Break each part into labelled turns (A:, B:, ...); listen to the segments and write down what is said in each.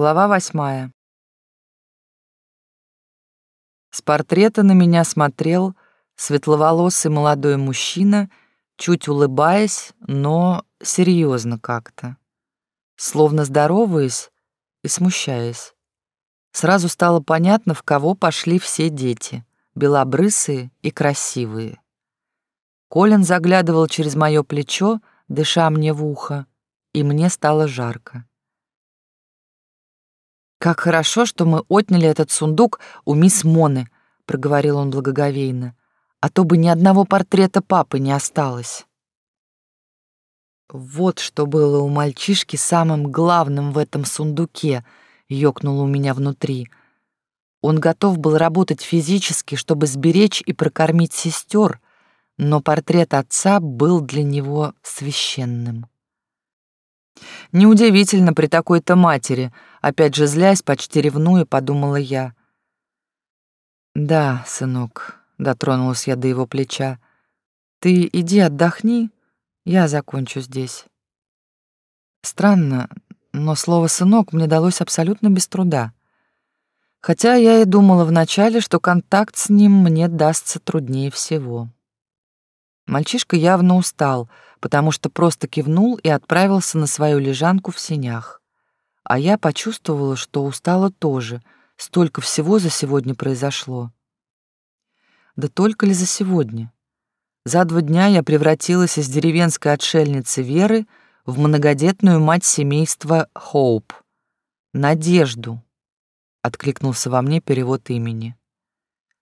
A: Глава восьмая. С портрета на меня смотрел светловолосый молодой мужчина, чуть улыбаясь, но серьезно как-то. Словно здороваясь и смущаясь. Сразу стало понятно, в кого пошли все дети, белобрысые и красивые. Колин заглядывал через мое плечо, дыша мне в ухо, и мне стало жарко. «Как хорошо, что мы отняли этот сундук у мисс Моны», — проговорил он благоговейно, «а то бы ни одного портрета папы не осталось». «Вот что было у мальчишки самым главным в этом сундуке», — ёкнуло у меня внутри. Он готов был работать физически, чтобы сберечь и прокормить сестер, но портрет отца был для него священным. Неудивительно при такой-то матери, опять же злясь, почти ревнуя, подумала я. Да, сынок, дотронулась я до его плеча. Ты иди отдохни, я закончу здесь. Странно, но слово «сынок» мне далось абсолютно без труда. Хотя я и думала вначале, что контакт с ним мне дастся труднее всего. Мальчишка явно устал — потому что просто кивнул и отправился на свою лежанку в сенях. А я почувствовала, что устала тоже, столько всего за сегодня произошло. Да только ли за сегодня? За два дня я превратилась из деревенской отшельницы Веры в многодетную мать семейства Хоуп. Надежду, откликнулся во мне перевод имени.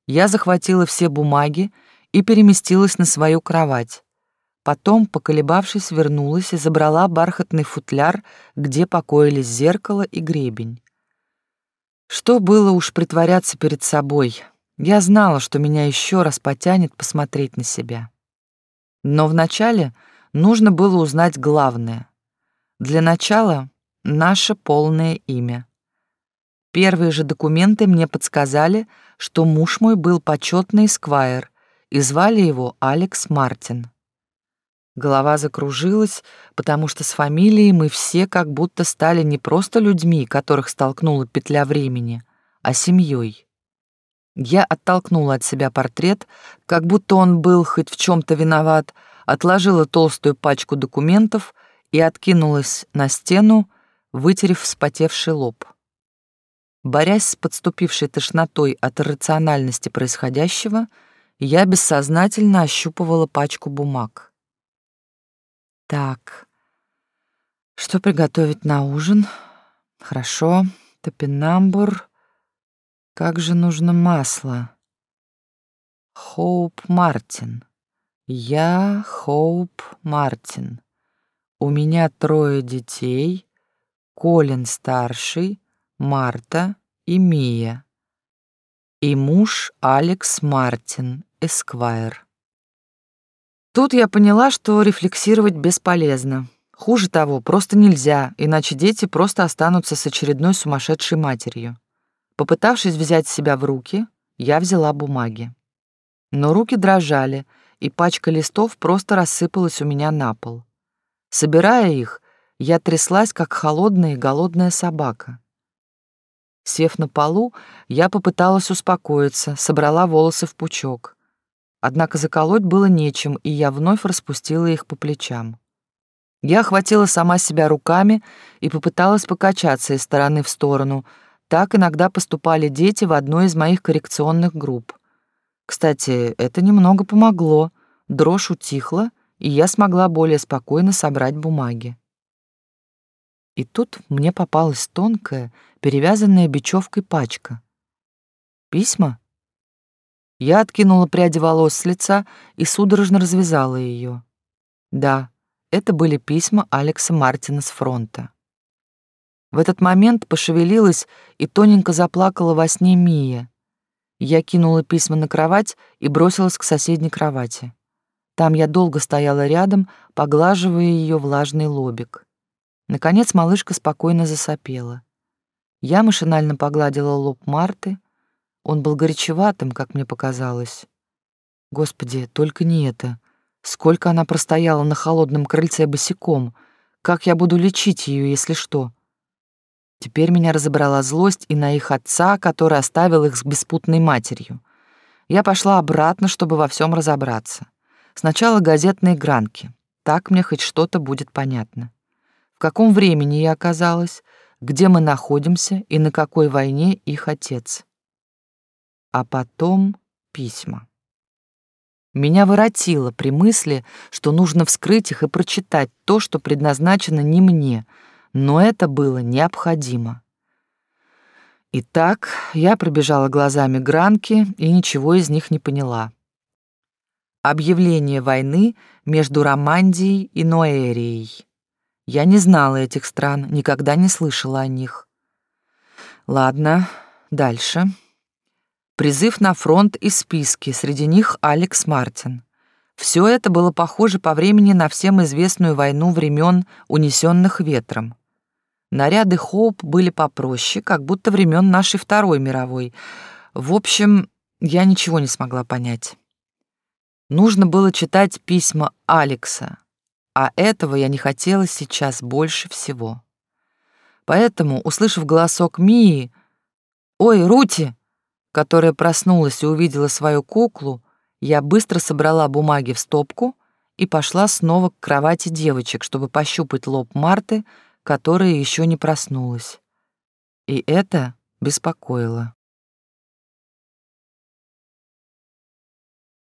A: Я захватила все бумаги и переместилась на свою кровать. Потом, поколебавшись, вернулась и забрала бархатный футляр, где покоились зеркало и гребень. Что было уж притворяться перед собой? Я знала, что меня еще раз потянет посмотреть на себя. Но вначале нужно было узнать главное. Для начала — наше полное имя. Первые же документы мне подсказали, что муж мой был почетный сквайр, и звали его Алекс Мартин. Голова закружилась, потому что с фамилией мы все как будто стали не просто людьми, которых столкнула петля времени, а семьей. Я оттолкнула от себя портрет, как будто он был хоть в чем-то виноват, отложила толстую пачку документов и откинулась на стену, вытерев вспотевший лоб. Борясь с подступившей тошнотой от иррациональности происходящего, я бессознательно ощупывала пачку бумаг. Так, что приготовить на ужин? Хорошо, топинамбур. Как же нужно масло? Хоуп Мартин. Я Хоуп Мартин. У меня трое детей. Колин старший, Марта и Мия. И муж Алекс Мартин, Эсквайр. Тут я поняла, что рефлексировать бесполезно. Хуже того, просто нельзя, иначе дети просто останутся с очередной сумасшедшей матерью. Попытавшись взять себя в руки, я взяла бумаги. Но руки дрожали, и пачка листов просто рассыпалась у меня на пол. Собирая их, я тряслась, как холодная и голодная собака. Сев на полу, я попыталась успокоиться, собрала волосы в пучок. Однако заколоть было нечем, и я вновь распустила их по плечам. Я охватила сама себя руками и попыталась покачаться из стороны в сторону. Так иногда поступали дети в одной из моих коррекционных групп. Кстати, это немного помогло. Дрожь утихла, и я смогла более спокойно собрать бумаги. И тут мне попалась тонкая, перевязанная бечевкой пачка. Письма? Я откинула пряди волос с лица и судорожно развязала ее. Да, это были письма Алекса Мартина с фронта. В этот момент пошевелилась и тоненько заплакала во сне Мия. Я кинула письма на кровать и бросилась к соседней кровати. Там я долго стояла рядом, поглаживая ее влажный лобик. Наконец малышка спокойно засопела. Я машинально погладила лоб Марты, он был горячеватым, как мне показалось. Господи, только не это. Сколько она простояла на холодном крыльце босиком. Как я буду лечить ее, если что? Теперь меня разобрала злость и на их отца, который оставил их с беспутной матерью. Я пошла обратно, чтобы во всем разобраться. Сначала газетные гранки. Так мне хоть что-то будет понятно. В каком времени я оказалась, где мы находимся и на какой войне их отец. А потом письма. Меня воротило при мысли, что нужно вскрыть их и прочитать то, что предназначено не мне, но это было необходимо. Итак, я пробежала глазами гранки и ничего из них не поняла. Объявление войны между Романдией и Ноэрией. Я не знала этих стран, никогда не слышала о них. Ладно, дальше. Призыв на фронт и списки, среди них Алекс Мартин. Все это было похоже по времени на всем известную войну времен, унесенных ветром. Наряды Хоуп были попроще, как будто времен нашей Второй мировой. В общем, я ничего не смогла понять. Нужно было читать письма Алекса, а этого я не хотела сейчас больше всего. Поэтому, услышав голосок Мии, «Ой, Рути!», которая проснулась и увидела свою куклу, я быстро собрала бумаги в стопку и пошла снова к кровати девочек, чтобы пощупать лоб Марты, которая еще не проснулась. И это беспокоило.